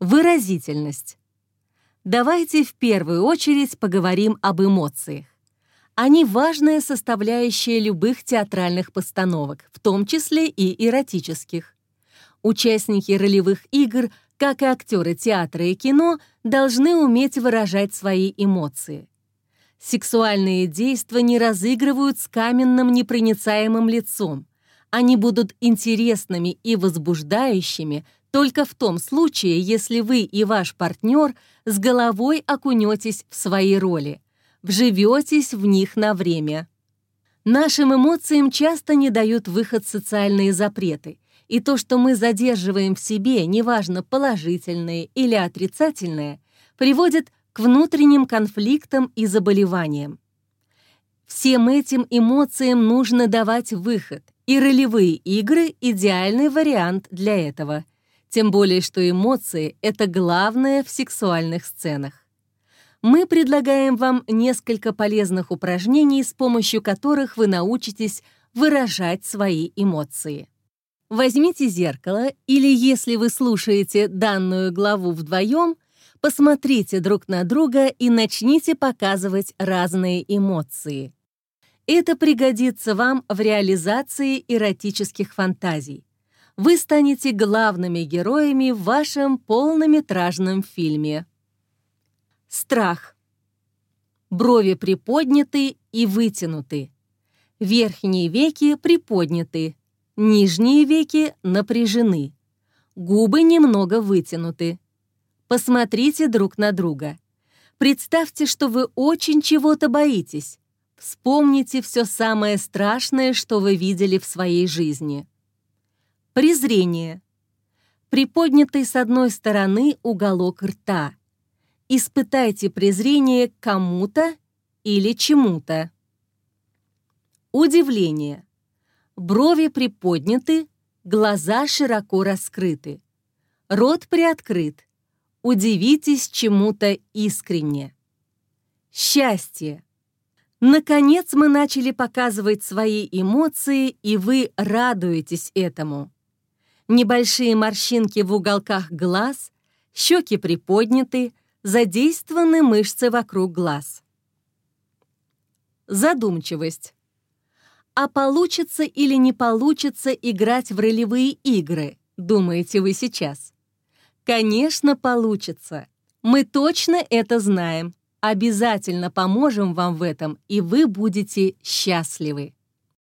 Выразительность. Давайте в первую очередь поговорим об эмоциях. Они важная составляющая любых театральных постановок, в том числе и эротических. Участники ролевых игр, как и актеры театра и кино, должны уметь выражать свои эмоции. Сексуальные действия не разыгрывают с каменным непроницаемым лицом. Они будут интересными и возбуждающими только в том случае, если вы и ваш партнер с головой окунетесь в свои роли, вживетесь в них на время. Нашим эмоциям часто не дают выход социальные запреты, и то, что мы задерживаем в себе, неважно положительное или отрицательное, приводит к внутренним конфликтам и заболеваниям. Всем этим эмоциям нужно давать выход, и ролевые игры — идеальный вариант для этого. Тем более, что эмоции — это главное в сексуальных сценах. Мы предлагаем вам несколько полезных упражнений, с помощью которых вы научитесь выражать свои эмоции. Возьмите зеркало, или если вы слушаете данную главу вдвоем, посмотрите друг на друга и начните показывать разные эмоции. Это пригодится вам в реализации эротических фантазий. Вы станете главными героями в вашем полнометражном фильме. Страх. Брови приподняты и вытянуты. Верхние веки приподняты, нижние веки напряжены. Губы немного вытянуты. Посмотрите друг на друга. Представьте, что вы очень чего-то боитесь. Вспомните все самое страшное, что вы видели в своей жизни. Презрение. Приподнятый с одной стороны уголок рта. Испытайте презрение к кому-то или чему-то. Удивление. Брови приподняты, глаза широко раскрыты. Рот приоткрыт. Удивитесь чему-то искренне. Счастье. Наконец мы начали показывать свои эмоции, и вы радуетесь этому. Небольшие морщинки в уголках глаз, щеки приподняты, задействованы мышцы вокруг глаз. Задумчивость. А получится или не получится играть в ролевые игры, думаете вы сейчас? Конечно, получится. Мы точно это знаем. Обязательно поможем вам в этом, и вы будете счастливы.